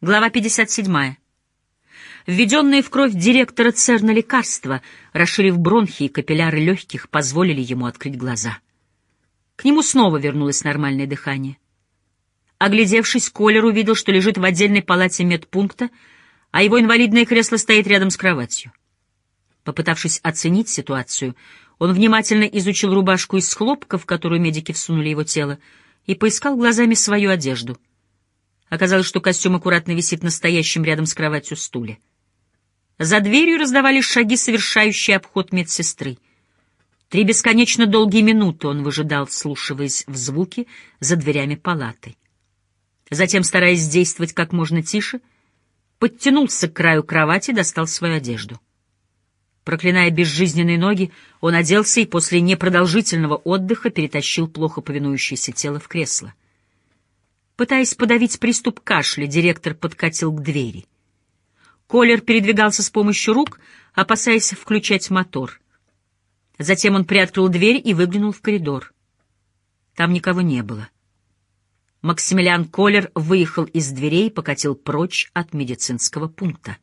Глава 57. Введенные в кровь директора ЦЕРНа лекарства, расширив бронхи и капилляры легких, позволили ему открыть глаза. К нему снова вернулось нормальное дыхание. Оглядевшись, Колер увидел, что лежит в отдельной палате медпункта, а его инвалидное кресло стоит рядом с кроватью. Попытавшись оценить ситуацию, он внимательно изучил рубашку из хлопка, в которую медики всунули его тело, и поискал глазами свою одежду — Оказалось, что костюм аккуратно висит настоящим рядом с кроватью стуле. За дверью раздавались шаги, совершающие обход медсестры. Три бесконечно долгие минуты он выжидал, вслушиваясь в звуки за дверями палаты. Затем, стараясь действовать как можно тише, подтянулся к краю кровати и достал свою одежду. Проклиная безжизненные ноги, он оделся и после непродолжительного отдыха перетащил плохо повинующееся тело в кресло. Пытаясь подавить приступ кашля, директор подкатил к двери. Колер передвигался с помощью рук, опасаясь включать мотор. Затем он приоткрыл дверь и выглянул в коридор. Там никого не было. Максимилиан Колер выехал из дверей и покатил прочь от медицинского пункта.